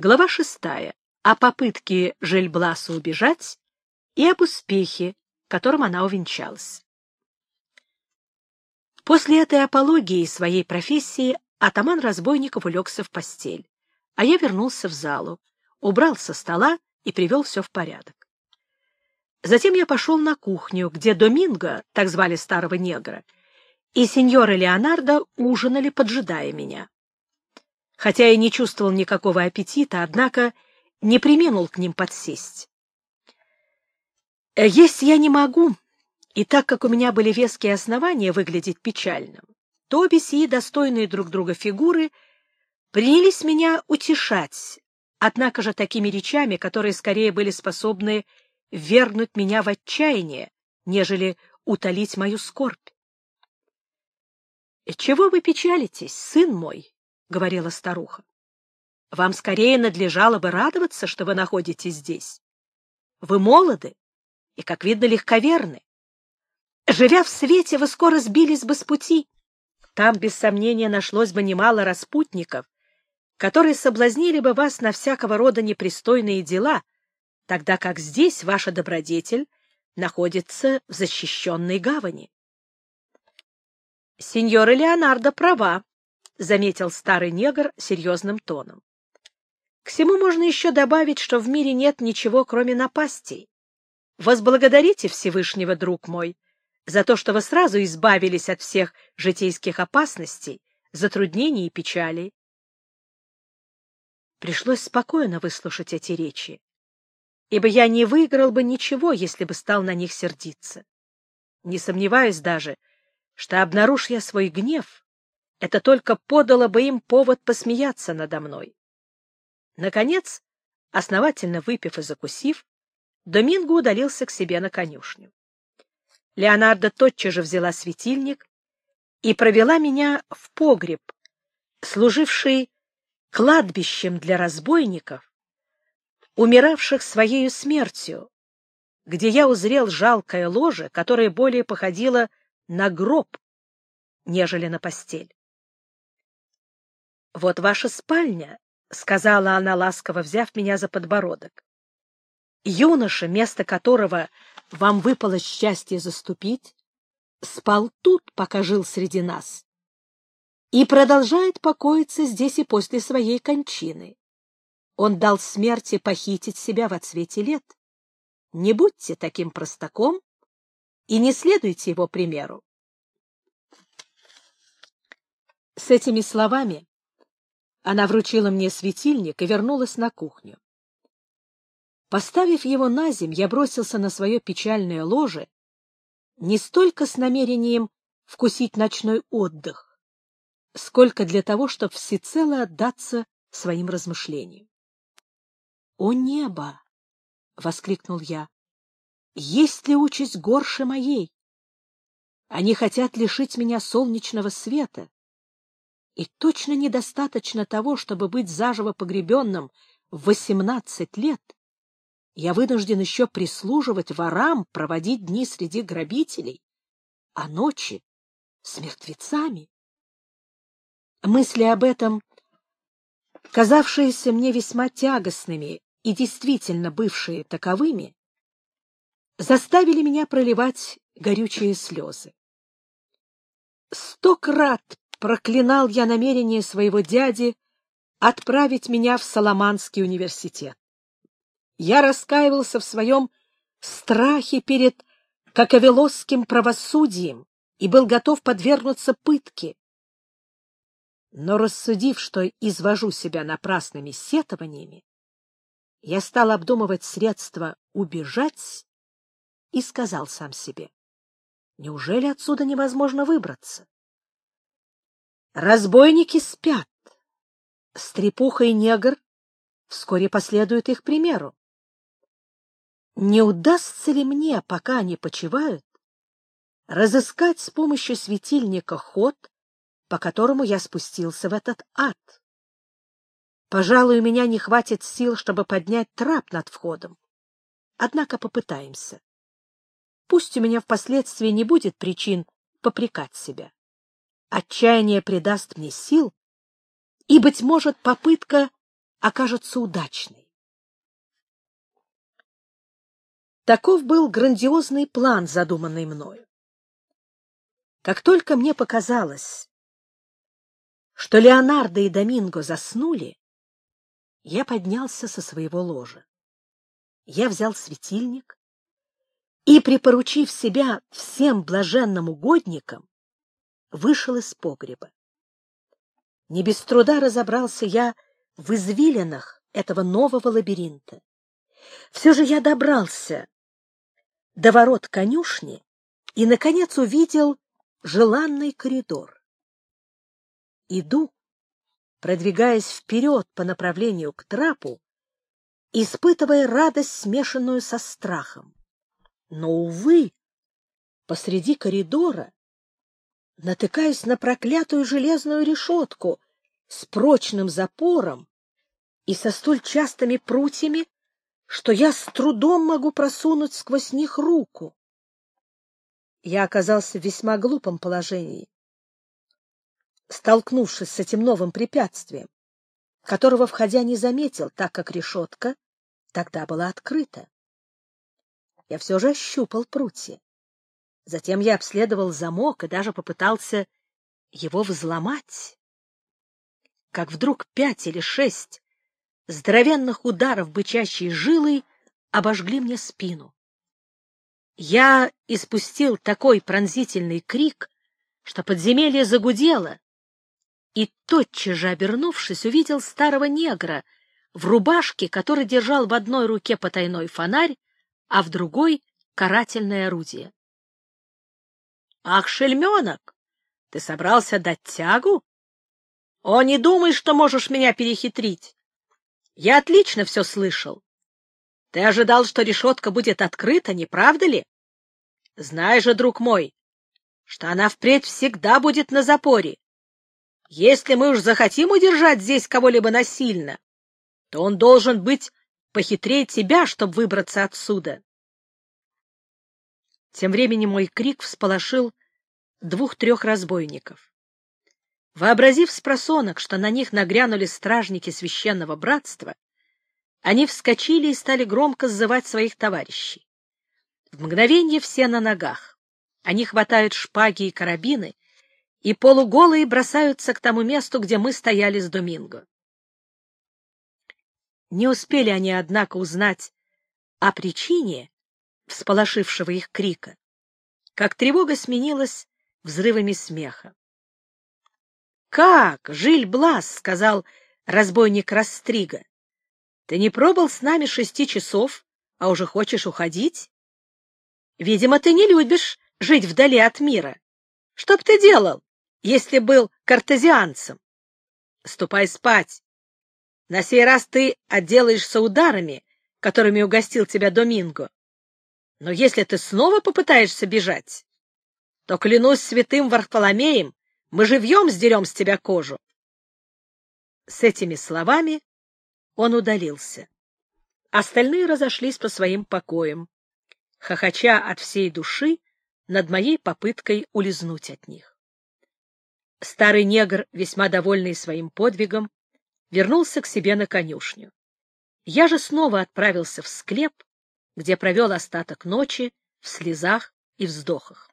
Глава шестая. О попытке Жельбласа убежать и об успехе, которым она увенчалась. После этой апологии своей профессии атаман разбойников улегся в постель, а я вернулся в залу, убрал со стола и привел все в порядок. Затем я пошел на кухню, где Доминго, так звали старого негра, и сеньора Леонардо ужинали, поджидая меня. Хотя я не чувствовал никакого аппетита, однако не применул к ним подсесть. Есть я не могу, и так как у меня были веские основания выглядеть печальным, то обе сии достойные друг друга фигуры принялись меня утешать, однако же такими речами, которые скорее были способны вернуть меня в отчаяние, нежели утолить мою скорбь. — Чего вы печалитесь, сын мой? — говорила старуха. — Вам скорее надлежало бы радоваться, что вы находитесь здесь. Вы молоды и, как видно, легковерны. Живя в свете, вы скоро сбились бы с пути. Там, без сомнения, нашлось бы немало распутников, которые соблазнили бы вас на всякого рода непристойные дела, тогда как здесь ваша добродетель находится в защищенной гавани. Сеньора Леонардо права, — заметил старый негр серьезным тоном. К всему можно еще добавить, что в мире нет ничего, кроме напастей. Возблагодарите Всевышнего, друг мой, за то, что вы сразу избавились от всех житейских опасностей, затруднений и печалей. Пришлось спокойно выслушать эти речи, ибо я не выиграл бы ничего, если бы стал на них сердиться. Не сомневаюсь даже, что, обнаружь я свой гнев, это только подало бы им повод посмеяться надо мной. Наконец, основательно выпив и закусив, Доминго удалился к себе на конюшню. Леонардо тотчас же взяла светильник и провела меня в погреб, служивший кладбищем для разбойников, умиравших своей смертью, где я узрел жалкое ложе, которое более походило на гроб, нежели на постель. — Вот ваша спальня, — сказала она, ласково взяв меня за подбородок. — Юноша, место которого вам выпало счастье заступить, спал тут, пока жил среди нас, и продолжает покоиться здесь и после своей кончины. Он дал смерти похитить себя во цвете лет. Не будьте таким простаком и не следуйте его примеру. С этими словами она вручила мне светильник и вернулась на кухню. Поставив его на земь, я бросился на свое печальное ложе не столько с намерением вкусить ночной отдых, сколько для того, чтобы всецело отдаться своим размышлениям. «О небо!» — воскликнул я. «Есть ли участь горше моей? Они хотят лишить меня солнечного света, и точно недостаточно того, чтобы быть заживо погребенным в восемнадцать лет. Я вынужден еще прислуживать ворам, проводить дни среди грабителей, а ночи с мертвецами. Мысли об этом, казавшиеся мне весьма тягостными и действительно бывшие таковыми, заставили меня проливать горючие слезы. Сто крат проклинал я намерение своего дяди отправить меня в Соломанский университет. Я раскаивался в своем страхе перед каковелосским правосудием и был готов подвергнуться пытке. Но рассудив, что извожу себя напрасными сетованиями, я стал обдумывать средства убежать и сказал сам себе, неужели отсюда невозможно выбраться? Разбойники спят. Стрепуха и негр вскоре последуют их примеру. Не удастся ли мне, пока они почивают, разыскать с помощью светильника ход, по которому я спустился в этот ад? Пожалуй, у меня не хватит сил, чтобы поднять трап над входом. Однако попытаемся. Пусть у меня впоследствии не будет причин попрекать себя. Отчаяние придаст мне сил, и, быть может, попытка окажется удачной. Таков был грандиозный план, задуманный мною. Как только мне показалось, что Леонардо и Доминго заснули, я поднялся со своего ложа. Я взял светильник и, припоручив себя всем блаженным угодникам, вышел из погреба. Не без труда разобрался я в извилинах этого нового лабиринта. Все же я добрался до ворот конюшни и, наконец, увидел желанный коридор. Иду, продвигаясь вперед по направлению к трапу, испытывая радость, смешанную со страхом. Но, увы, посреди коридора натыкаюсь на проклятую железную решетку с прочным запором и со столь частыми прутьями, что я с трудом могу просунуть сквозь них руку. Я оказался в весьма глупом положении, столкнувшись с этим новым препятствием, которого, входя, не заметил, так как решетка тогда была открыта. Я все же ощупал прутья. Затем я обследовал замок и даже попытался его взломать. Как вдруг пять или шесть здоровенных ударов бычащей жилой обожгли мне спину. Я испустил такой пронзительный крик, что подземелье загудело, и, тотчас же обернувшись, увидел старого негра в рубашке, который держал в одной руке потайной фонарь, а в другой — карательное орудие. Ах, шельменок, ты собрался дать тягу? О, не думай, что можешь меня перехитрить. Я отлично все слышал. Ты ожидал, что решетка будет открыта, не правда ли? Знай же, друг мой, что она впредь всегда будет на запоре. Если мы уж захотим удержать здесь кого-либо насильно, то он должен быть похитрее тебя, чтобы выбраться отсюда. Тем временем мой крик всполошил двух-трех разбойников. Вообразив с просонок, что на них нагрянули стражники священного братства, они вскочили и стали громко сзывать своих товарищей. В мгновение все на ногах. Они хватают шпаги и карабины и полуголые бросаются к тому месту, где мы стояли с Доминго. Не успели они, однако, узнать о причине всполошившего их крика, как тревога сменилась взрывами смеха. — Как, Жиль-Блас, — сказал разбойник Растрига, — ты не пробыл с нами шести часов, а уже хочешь уходить? Видимо, ты не любишь жить вдали от мира. Что б ты делал, если был картезианцем? Ступай спать. На сей раз ты отделаешься ударами, которыми угостил тебя Доминго. Но если ты снова попытаешься бежать, то, клянусь святым Варфоломеем, мы живьем сдерем с тебя кожу. С этими словами он удалился. Остальные разошлись по своим покоям, хохоча от всей души над моей попыткой улизнуть от них. Старый негр, весьма довольный своим подвигом, вернулся к себе на конюшню. Я же снова отправился в склеп, где провел остаток ночи в слезах и вздохах.